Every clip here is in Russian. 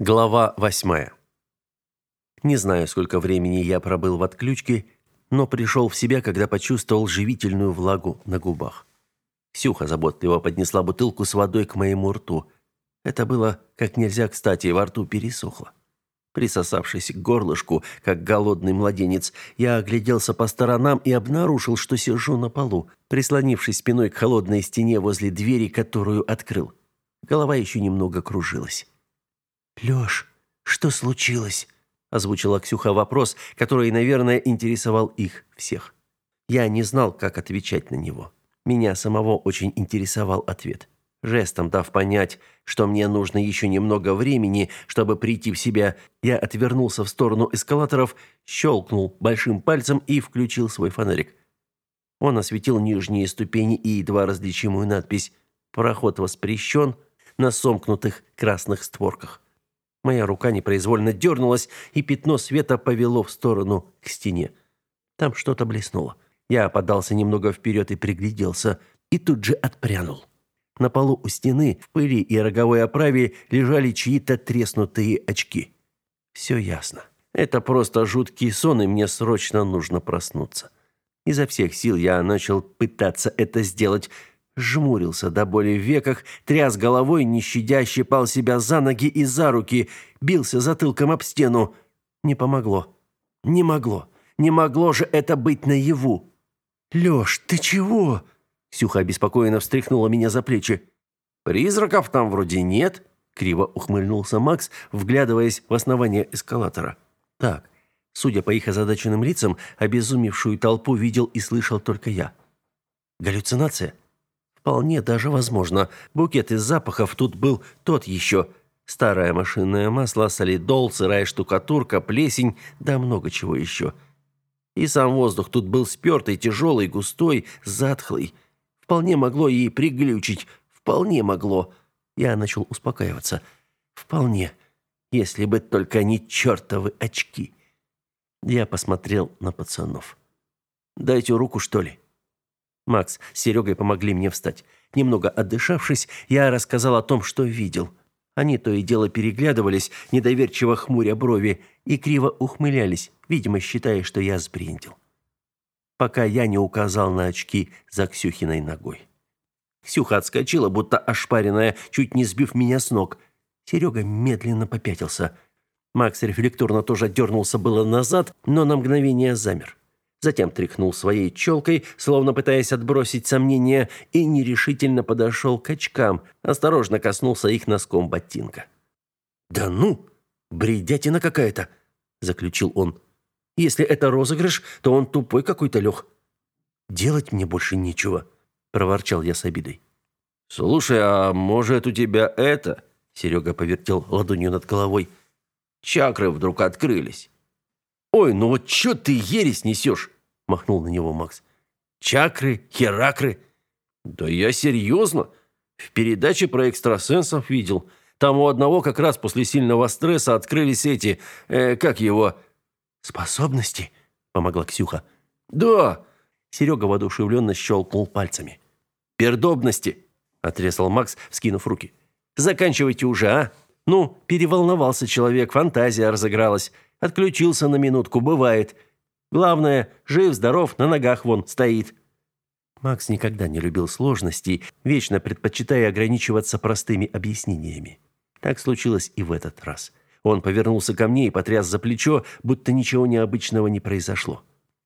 Глава восьмая. Не знаю, сколько времени я пробыл в отключке, но пришел в себя, когда почувствовал живительную влагу на губах. Сюха заботливо поднесла бутылку с водой к моему рту. Это было как нельзя кстати, во рту пересохло. Присосавшись к горлышку, как голодный младенец, я огляделся по сторонам и обнаружил, что сижу на полу, прислонившись спиной к холодной стене возле двери, которую открыл. Голова еще немного кружилась. «Лёш, что случилось?» озвучила Ксюха вопрос, который, наверное, интересовал их всех. Я не знал, как отвечать на него. Меня самого очень интересовал ответ. Жестом дав понять, что мне нужно еще немного времени, чтобы прийти в себя, я отвернулся в сторону эскалаторов, щелкнул большим пальцем и включил свой фонарик. Он осветил нижние ступени и едва различимую надпись «Проход воспрещен» на сомкнутых красных створках. Моя рука непроизвольно дернулась, и пятно света повело в сторону к стене. Там что-то блеснуло. Я подался немного вперед и пригляделся, и тут же отпрянул. На полу у стены, в пыли и роговой оправе лежали чьи-то треснутые очки. Все ясно. Это просто жуткий сон, и мне срочно нужно проснуться. Изо всех сил я начал пытаться это сделать, жмурился до боли в веках, тряс головой, не щадя, щипал себя за ноги и за руки, бился затылком об стену. Не помогло. Не могло. Не могло же это быть наяву. «Лёш, ты чего?» Ксюха обеспокоенно встряхнула меня за плечи. «Призраков там вроде нет», — криво ухмыльнулся Макс, вглядываясь в основание эскалатора. «Так, судя по их озадаченным лицам, обезумевшую толпу видел и слышал только я. Галлюцинация?» Вполне даже возможно. Букет из запахов тут был тот еще. Старое машинное масло, солидол, сырая штукатурка, плесень, да много чего еще. И сам воздух тут был спертый, тяжелый, густой, затхлый. Вполне могло и приглючить. Вполне могло. Я начал успокаиваться. Вполне. Если бы только не чертовы очки. Я посмотрел на пацанов. «Дайте руку, что ли?» Макс с Серегой помогли мне встать. Немного отдышавшись, я рассказал о том, что видел. Они то и дело переглядывались, недоверчиво хмуря брови, и криво ухмылялись, видимо, считая, что я сбрендил. Пока я не указал на очки за Ксюхиной ногой. Ксюха отскочила, будто ошпаренная, чуть не сбив меня с ног. Серега медленно попятился. Макс рефлекторно тоже дернулся было назад, но на мгновение замер затем тряхнул своей челкой, словно пытаясь отбросить сомнения, и нерешительно подошел к очкам, осторожно коснулся их носком ботинка. «Да ну, бредятина какая-то!» – заключил он. «Если это розыгрыш, то он тупой какой-то, Лех». «Делать мне больше нечего», – проворчал я с обидой. «Слушай, а может у тебя это?» – Серега повертел ладонью над головой. «Чакры вдруг открылись». «Ой, ну вот что ты ересь несешь?» – махнул на него Макс. «Чакры, херакры». «Да я серьезно. В передаче про экстрасенсов видел. Там у одного как раз после сильного стресса открылись эти... Э, как его?» «Способности?» – помогла Ксюха. «Да!» – Серега воодушевленно щелкнул пальцами. «Пердобности!» – отрезал Макс, вскинув руки. «Заканчивайте уже, а? Ну, переволновался человек, фантазия разыгралась». Отключился на минутку, бывает. Главное, жив, здоров, на ногах вон стоит. Макс никогда не любил сложностей, вечно предпочитая ограничиваться простыми объяснениями. Так случилось и в этот раз. Он повернулся ко мне и потряс за плечо, будто ничего необычного не произошло.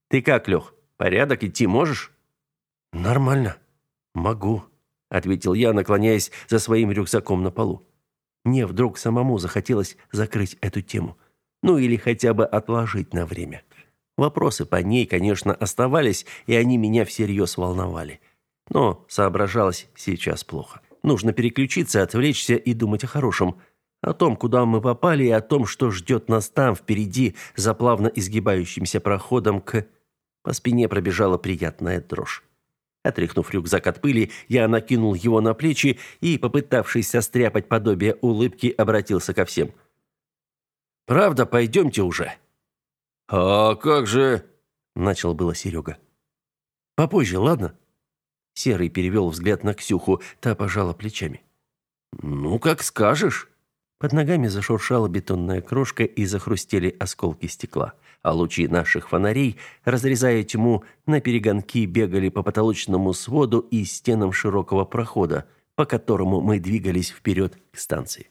Ты как, Лех? Порядок идти можешь? Нормально. Могу, ответил я, наклоняясь за своим рюкзаком на полу. Мне вдруг самому захотелось закрыть эту тему ну или хотя бы отложить на время. Вопросы по ней, конечно, оставались, и они меня всерьез волновали. Но соображалось сейчас плохо. Нужно переключиться, отвлечься и думать о хорошем. О том, куда мы попали, и о том, что ждет нас там, впереди, за плавно изгибающимся проходом к... По спине пробежала приятная дрожь. Отряхнув рюкзак от пыли, я накинул его на плечи и, попытавшись состряпать подобие улыбки, обратился ко всем. Правда, пойдемте уже. А как же, начал было Серега. Попозже, ладно? Серый перевел взгляд на Ксюху, та пожала плечами. Ну, как скажешь. Под ногами зашуршала бетонная крошка и захрустели осколки стекла, а лучи наших фонарей, разрезая тьму, на перегонки бегали по потолочному своду и стенам широкого прохода, по которому мы двигались вперед к станции.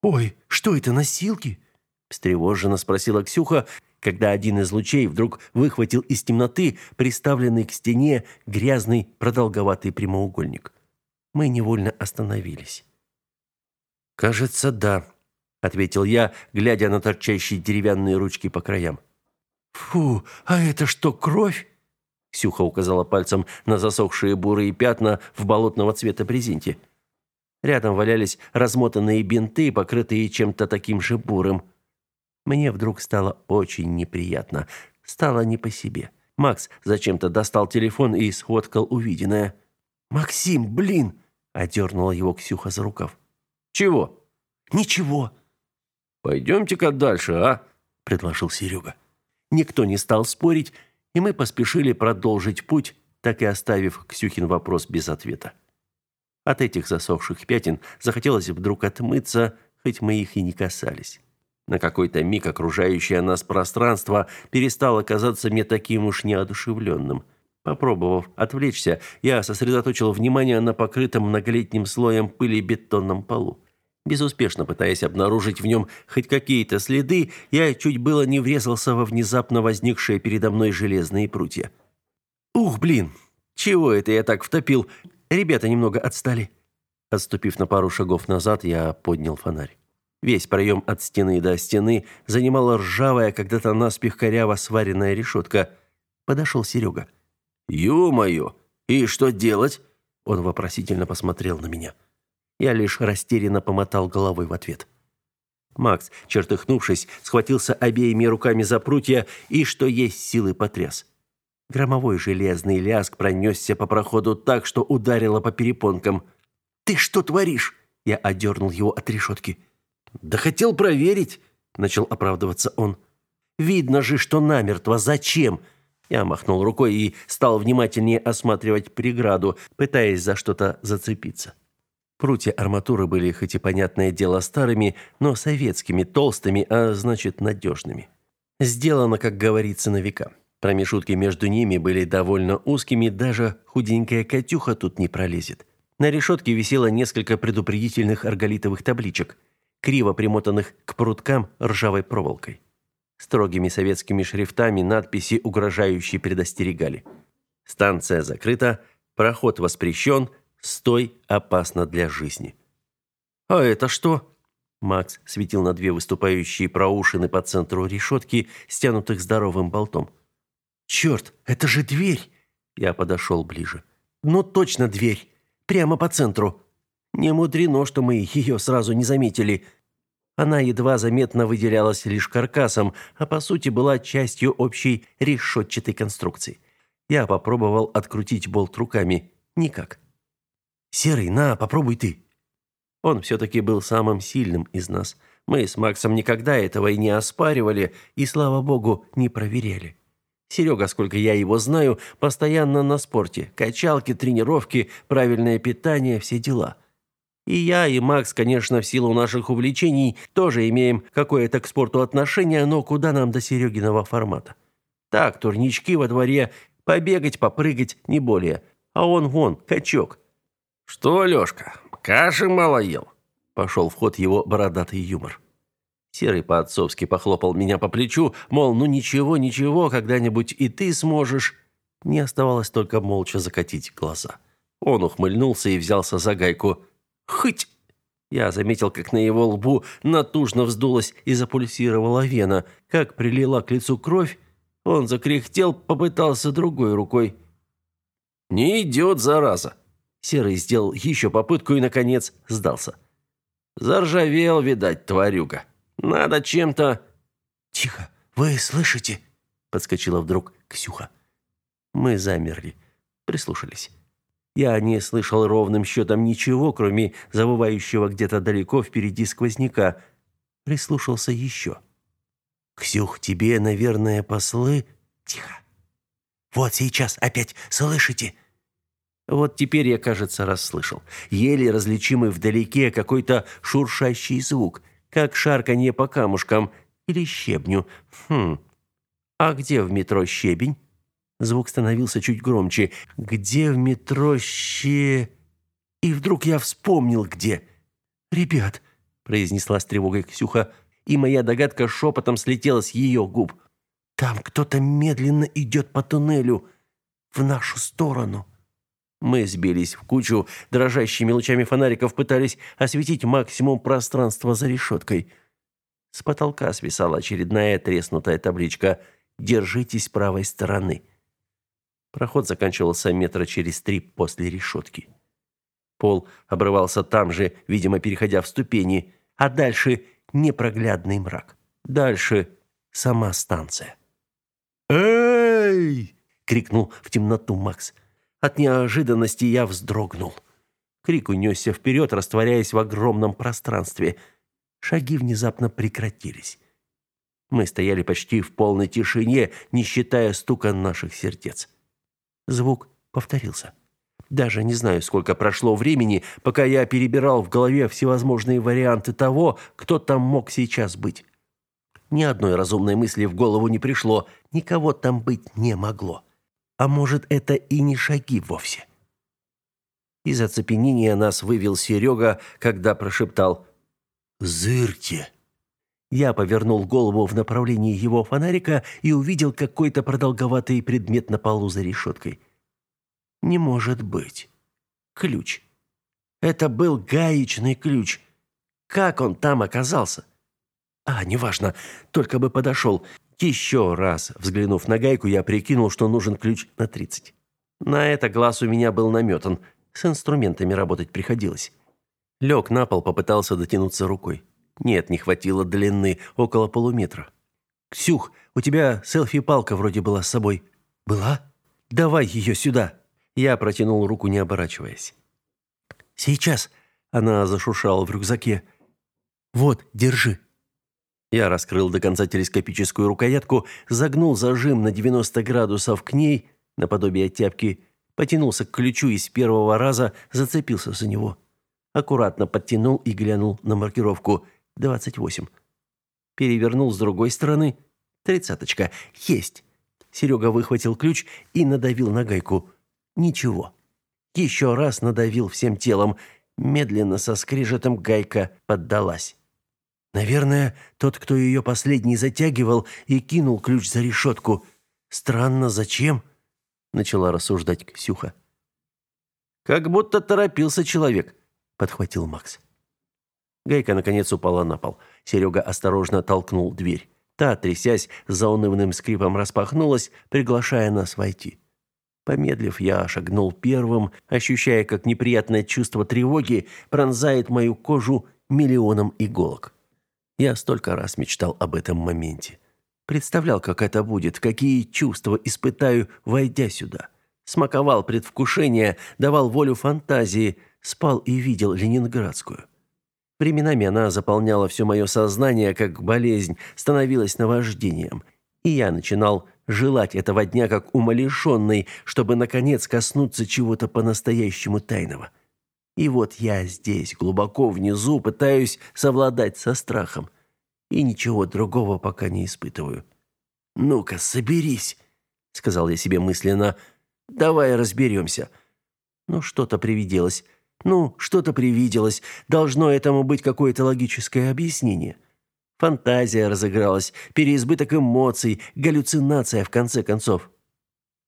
«Ой, что это, носилки?» – встревоженно спросила Ксюха, когда один из лучей вдруг выхватил из темноты приставленный к стене грязный продолговатый прямоугольник. Мы невольно остановились. «Кажется, да», — ответил я, глядя на торчащие деревянные ручки по краям. «Фу, а это что, кровь?» Ксюха указала пальцем на засохшие бурые пятна в болотного цвета брезенте. Рядом валялись размотанные бинты, покрытые чем-то таким же бурым. Мне вдруг стало очень неприятно. Стало не по себе. Макс зачем-то достал телефон и сфоткал увиденное. «Максим, блин!» – одернула его Ксюха за рукав. «Чего?» «Ничего». «Пойдемте-ка дальше, а?» – предложил Серега. Никто не стал спорить, и мы поспешили продолжить путь, так и оставив Ксюхин вопрос без ответа. От этих засохших пятен захотелось вдруг отмыться, хоть мы их и не касались. На какой-то миг окружающее нас пространство перестало казаться мне таким уж неодушевленным. Попробовав отвлечься, я сосредоточил внимание на покрытом многолетним слоем пыли бетонном полу. Безуспешно пытаясь обнаружить в нем хоть какие-то следы, я чуть было не врезался во внезапно возникшие передо мной железные прутья. Ух, блин! Чего это я так втопил? Ребята немного отстали. Отступив на пару шагов назад, я поднял фонарь. Весь проем от стены до стены занимала ржавая, когда-то наспех коряво сваренная решетка. Подошел Серега. «Ё-моё! И что делать?» Он вопросительно посмотрел на меня. Я лишь растерянно помотал головой в ответ. Макс, чертыхнувшись, схватился обеими руками за прутья и, что есть силы, потряс. Громовой железный лязг пронесся по проходу так, что ударило по перепонкам. «Ты что творишь?» Я отдернул его от решетки. Да хотел проверить, начал оправдываться он. Видно же, что намертво. Зачем? Я махнул рукой и стал внимательнее осматривать преграду, пытаясь за что-то зацепиться. Прутья арматуры были хоть и понятное дело старыми, но советскими, толстыми, а значит, надежными. Сделано, как говорится, на века. Промежутки между ними были довольно узкими, даже худенькая Катюха тут не пролезет. На решетке висело несколько предупредительных арголитовых табличек – криво примотанных к пруткам ржавой проволокой. Строгими советскими шрифтами надписи угрожающие предостерегали. Станция закрыта, проход воспрещен, стой, опасно для жизни. А это что? Макс светил на две выступающие проушины по центру решетки, стянутых здоровым болтом. Черт, это же дверь. Я подошел ближе. Ну точно дверь, прямо по центру. Не мудрено, что мы ее сразу не заметили. Она едва заметно выделялась лишь каркасом, а по сути была частью общей решетчатой конструкции. Я попробовал открутить болт руками. Никак. «Серый, на, попробуй ты». Он все-таки был самым сильным из нас. Мы с Максом никогда этого и не оспаривали, и, слава богу, не проверяли. Серега, сколько я его знаю, постоянно на спорте. Качалки, тренировки, правильное питание, все дела – и я, и Макс, конечно, в силу наших увлечений тоже имеем какое-то к спорту отношение, но куда нам до Серегиного формата? Так, турнички во дворе, побегать, попрыгать, не более. А он вон, качок. «Что, Лёшка, каши мало ел?» Пошел в ход его бородатый юмор. Серый по-отцовски похлопал меня по плечу, мол, ну ничего, ничего, когда-нибудь и ты сможешь. Не оставалось только молча закатить глаза. Он ухмыльнулся и взялся за гайку. Хоть я заметил, как на его лбу натужно вздулась и запульсировала вена, как прилила к лицу кровь. Он закряхтел, попытался другой рукой. «Не идет, зараза!» Серый сделал еще попытку и, наконец, сдался. «Заржавел, видать, тварюга. Надо чем-то...» «Тихо, вы слышите?» Подскочила вдруг Ксюха. Мы замерли, прислушались. Я не слышал ровным счетом ничего, кроме завывающего где-то далеко впереди сквозняка. Прислушался еще. «Ксюх, тебе, наверное, послы...» «Тихо! Вот сейчас опять слышите?» Вот теперь я, кажется, расслышал. Еле различимый вдалеке какой-то шуршащий звук. как шарканье по камушкам или щебню. Хм. А где в метро щебень? Звук становился чуть громче. Где в метро ще... И вдруг я вспомнил, где. «Ребят», — произнесла с тревогой Ксюха, и моя догадка шепотом слетела с ее губ. «Там кто-то медленно идет по туннелю в нашу сторону». Мы сбились в кучу, дрожащими лучами фонариков пытались осветить максимум пространства за решеткой. С потолка свисала очередная треснутая табличка «Держитесь правой стороны». Проход заканчивался метра через три после решетки. Пол обрывался там же, видимо, переходя в ступени, а дальше непроглядный мрак. Дальше сама станция. «Эй!» — крикнул в темноту Макс. От неожиданности я вздрогнул. Крик унесся вперед, растворяясь в огромном пространстве. Шаги внезапно прекратились. Мы стояли почти в полной тишине, не считая стука наших сердец. Звук повторился. Даже не знаю, сколько прошло времени, пока я перебирал в голове всевозможные варианты того, кто там мог сейчас быть. Ни одной разумной мысли в голову не пришло, никого там быть не могло. А может, это и не шаги вовсе? Из оцепенения нас вывел Серега, когда прошептал «Зырьте!». Я повернул голову в направлении его фонарика и увидел какой-то продолговатый предмет на полу за решеткой. Не может быть. Ключ. Это был гаечный ключ. Как он там оказался? А, неважно, только бы подошел. Еще раз, взглянув на гайку, я прикинул, что нужен ключ на 30. На это глаз у меня был наметан. С инструментами работать приходилось. Лег на пол, попытался дотянуться рукой. Нет, не хватило длины, около полуметра. «Ксюх, у тебя селфи-палка вроде была с собой». «Была? Давай ее сюда». Я протянул руку, не оборачиваясь. «Сейчас!» — она зашуршала в рюкзаке. «Вот, держи!» Я раскрыл до конца телескопическую рукоятку, загнул зажим на 90 градусов к ней, наподобие тяпки, потянулся к ключу и с первого раза зацепился за него. Аккуратно подтянул и глянул на маркировку 28. Перевернул с другой стороны. Тридцаточка. Есть. Серега выхватил ключ и надавил на гайку. Ничего. Еще раз надавил всем телом. Медленно со скрежетом гайка поддалась. Наверное, тот, кто ее последний затягивал и кинул ключ за решетку. Странно, зачем? Начала рассуждать Ксюха. Как будто торопился человек, подхватил Макс. Гайка наконец упала на пол. Серега осторожно толкнул дверь. Та, трясясь, за унывным скрипом распахнулась, приглашая нас войти. Помедлив, я шагнул первым, ощущая, как неприятное чувство тревоги пронзает мою кожу миллионом иголок. Я столько раз мечтал об этом моменте. Представлял, как это будет, какие чувства испытаю, войдя сюда. Смаковал предвкушение, давал волю фантазии, спал и видел Ленинградскую. Временами она заполняла все мое сознание, как болезнь, становилась наваждением. И я начинал желать этого дня как умалишенный, чтобы, наконец, коснуться чего-то по-настоящему тайного. И вот я здесь, глубоко внизу, пытаюсь совладать со страхом. И ничего другого пока не испытываю. «Ну-ка, соберись», — сказал я себе мысленно. «Давай разберемся». Ну, что-то привиделось. Ну, что-то привиделось. Должно этому быть какое-то логическое объяснение. — Фантазия разыгралась, переизбыток эмоций, галлюцинация в конце концов.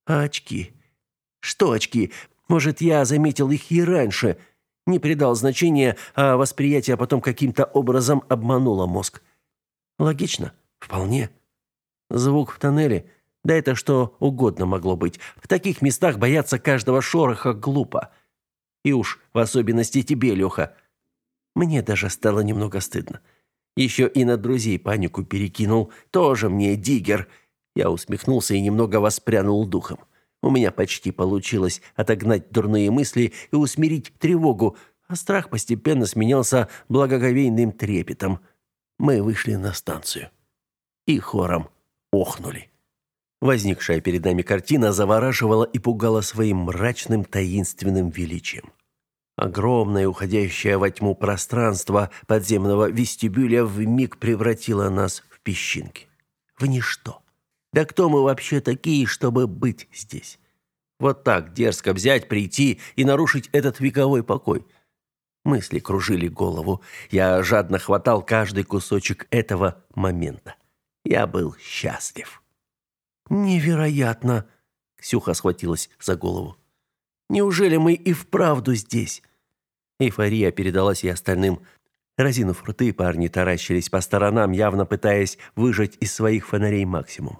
А очки? Что очки? Может, я заметил их и раньше, не придал значения, а восприятие потом каким-то образом обмануло мозг. Логично, вполне. Звук в тоннеле, да это что угодно могло быть. В таких местах бояться каждого шороха глупо. И уж в особенности тебе, Леха. Мне даже стало немного стыдно. Еще и на друзей панику перекинул. Тоже мне диггер. Я усмехнулся и немного воспрянул духом. У меня почти получилось отогнать дурные мысли и усмирить тревогу, а страх постепенно сменялся благоговейным трепетом. Мы вышли на станцию. И хором охнули. Возникшая перед нами картина завораживала и пугала своим мрачным таинственным величием. Огромное, уходящее во тьму пространство подземного вестибюля вмиг превратило нас в песчинки. В ничто. Да кто мы вообще такие, чтобы быть здесь? Вот так дерзко взять, прийти и нарушить этот вековой покой. Мысли кружили голову. Я жадно хватал каждый кусочек этого момента. Я был счастлив. Невероятно, Ксюха схватилась за голову. Неужели мы и вправду здесь? Эйфория передалась и остальным. Разинув рты, парни таращились по сторонам, явно пытаясь выжать из своих фонарей максимум.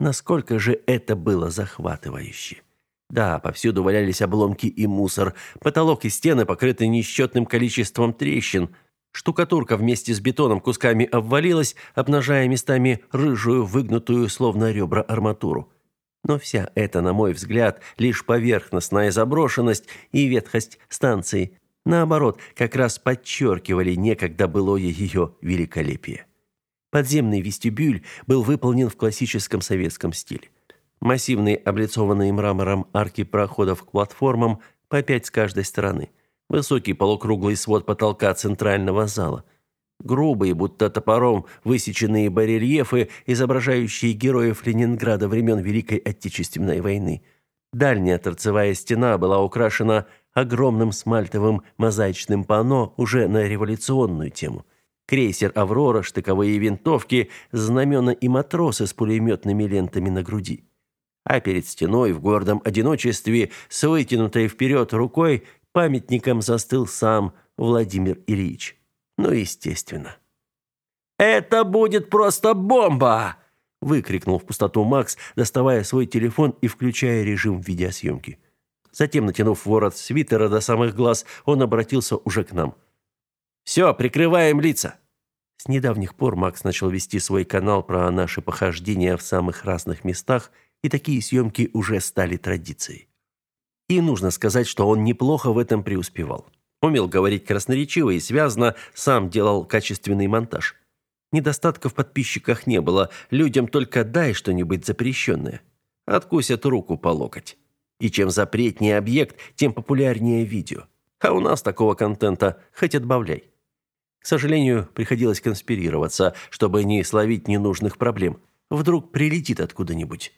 Насколько же это было захватывающе. Да, повсюду валялись обломки и мусор. Потолок и стены покрыты несчетным количеством трещин. Штукатурка вместе с бетоном кусками обвалилась, обнажая местами рыжую, выгнутую, словно ребра, арматуру. Но вся эта, на мой взгляд, лишь поверхностная заброшенность и ветхость станции наоборот, как раз подчеркивали некогда былое ее великолепие. Подземный вестибюль был выполнен в классическом советском стиле. Массивные облицованные мрамором арки проходов к платформам по пять с каждой стороны. Высокий полукруглый свод потолка центрального зала. Грубые, будто топором, высеченные барельефы, изображающие героев Ленинграда времен Великой Отечественной войны. Дальняя торцевая стена была украшена огромным смальтовым мозаичным панно уже на революционную тему. Крейсер «Аврора», штыковые винтовки, знамена и матросы с пулеметными лентами на груди. А перед стеной в гордом одиночестве с вытянутой вперед рукой памятником застыл сам Владимир Ильич. Ну, естественно. «Это будет просто бомба!» выкрикнул в пустоту Макс, доставая свой телефон и включая режим видеосъемки. Затем, натянув ворот свитера до самых глаз, он обратился уже к нам. «Все, прикрываем лица!» С недавних пор Макс начал вести свой канал про наши похождения в самых разных местах, и такие съемки уже стали традицией. И нужно сказать, что он неплохо в этом преуспевал. Умел говорить красноречиво и связно, сам делал качественный монтаж. Недостатков в подписчиках не было, людям только дай что-нибудь запрещенное. Откусят руку по локоть. И чем запретнее объект, тем популярнее видео. А у нас такого контента хоть отбавляй. К сожалению, приходилось конспирироваться, чтобы не словить ненужных проблем. Вдруг прилетит откуда-нибудь.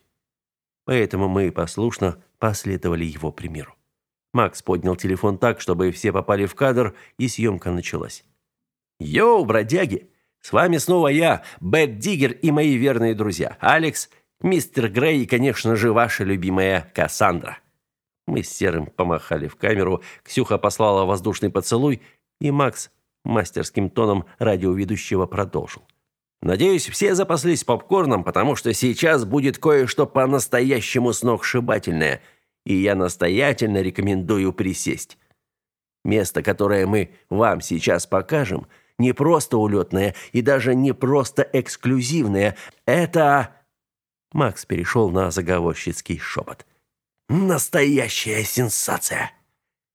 Поэтому мы послушно последовали его примеру. Макс поднял телефон так, чтобы все попали в кадр, и съемка началась. «Йоу, бродяги! С вами снова я, Бэт Диггер и мои верные друзья, Алекс Мистер Грей и, конечно же, ваша любимая Кассандра. Мы с Серым помахали в камеру, Ксюха послала воздушный поцелуй, и Макс мастерским тоном радиоведущего продолжил. Надеюсь, все запаслись попкорном, потому что сейчас будет кое-что по-настоящему сногсшибательное, и я настоятельно рекомендую присесть. Место, которое мы вам сейчас покажем, не просто улетное и даже не просто эксклюзивное. Это Макс перешел на заговорщицкий шепот. Настоящая сенсация.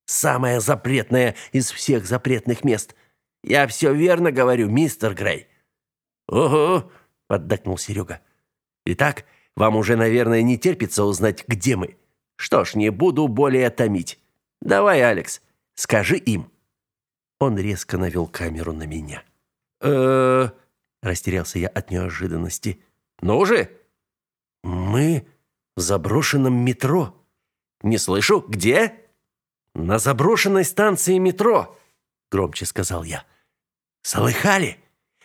Самая запретная из всех запретных мест. Я все верно говорю, мистер Грей. Ого, поддакнул Серега. Итак, вам уже, наверное, не терпится узнать, где мы. Что ж, не буду более томить. Давай, Алекс, скажи им. Он резко навел камеру на меня. Э, растерялся я от неожиданности. Ну же, мы в заброшенном метро. Не слышу, где? На заброшенной станции метро, громче сказал я. Слыхали?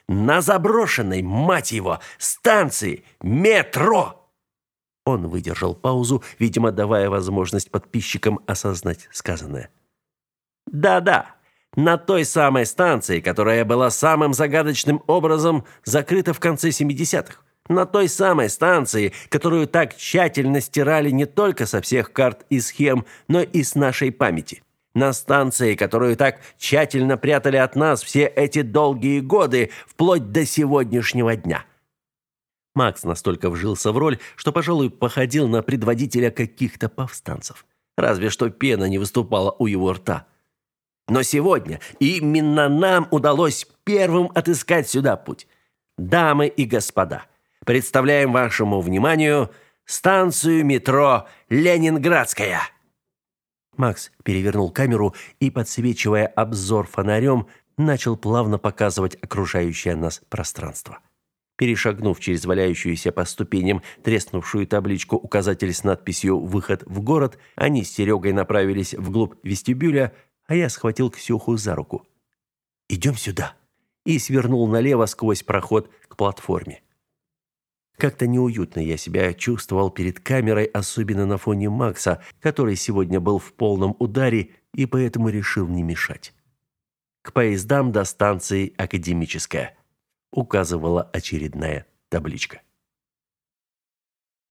На заброшенной, мать его, станции метро. Он выдержал паузу, видимо, давая возможность подписчикам осознать сказанное. Да-да, на той самой станции, которая была самым загадочным образом закрыта в конце 70-х на той самой станции, которую так тщательно стирали не только со всех карт и схем, но и с нашей памяти. На станции, которую так тщательно прятали от нас все эти долгие годы, вплоть до сегодняшнего дня. Макс настолько вжился в роль, что, пожалуй, походил на предводителя каких-то повстанцев. Разве что пена не выступала у его рта. Но сегодня именно нам удалось первым отыскать сюда путь. Дамы и господа, представляем вашему вниманию станцию метро Ленинградская. Макс перевернул камеру и, подсвечивая обзор фонарем, начал плавно показывать окружающее нас пространство. Перешагнув через валяющуюся по ступеням треснувшую табличку указатель с надписью «Выход в город», они с Серегой направились вглубь вестибюля, а я схватил Ксюху за руку. «Идем сюда!» и свернул налево сквозь проход к платформе. Как-то неуютно я себя чувствовал перед камерой, особенно на фоне Макса, который сегодня был в полном ударе и поэтому решил не мешать. К поездам до станции Академическая указывала очередная табличка.